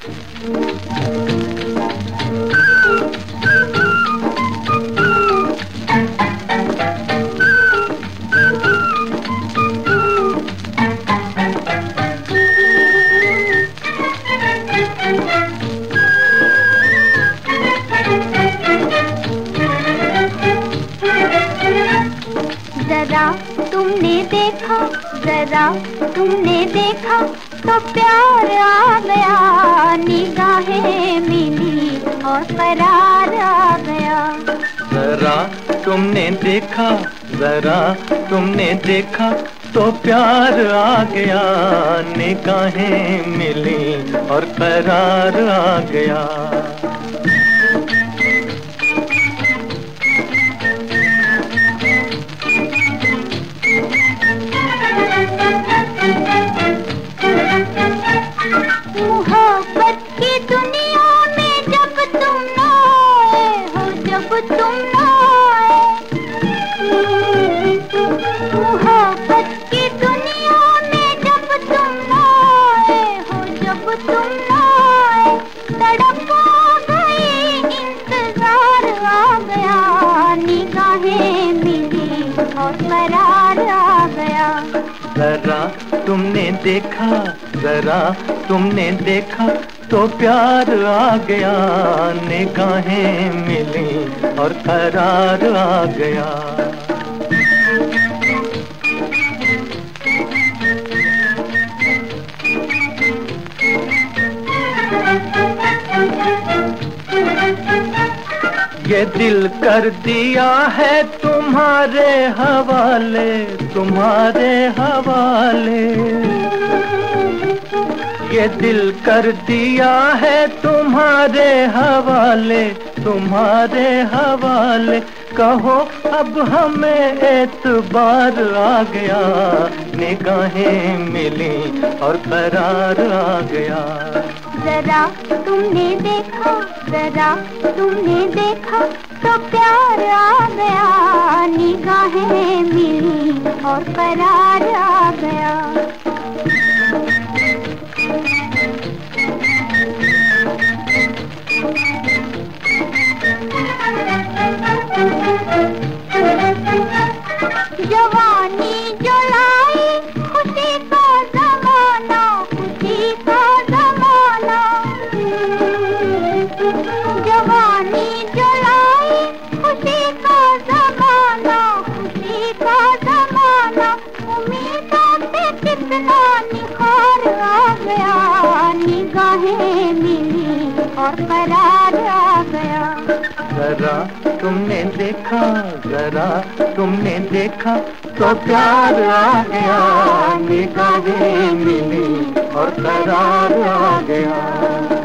जरा तुमने देखा जरा तुमने देखा। तो प्यार आ गया, निगाहें मिली और करार आ गया। जरा तुमने देखा, जरा तुमने देखा तो प्यार आ गया, निगाहें मिली और करार आ गया। तड़प गई इंतज़ार आ गया निगाहें मिली और करार आ गया जरा तुमने देखा, जरा तुमने देखा तो प्यार आ गया, निगाहें मिली और करार आ गया। ये दिल कर दिया है तुम्हारे हवाले तुम्हारे हवाले। ये दिल कर दिया है तुम्हारे हवाले तुम्हारे हवाले। कहो, अब हमें एतबार आ गया, निगाहें मिली और करार आ गया। जरा तुमने देखा, जरा तुमने देखा तो प्यार आ गया, निगाहें मिली और करार आ गया। और फरार आ गया। जरा तुमने देखा जरा तुमने देखा तो प्यार आ गया। निगाहें मिली और करार आ गया।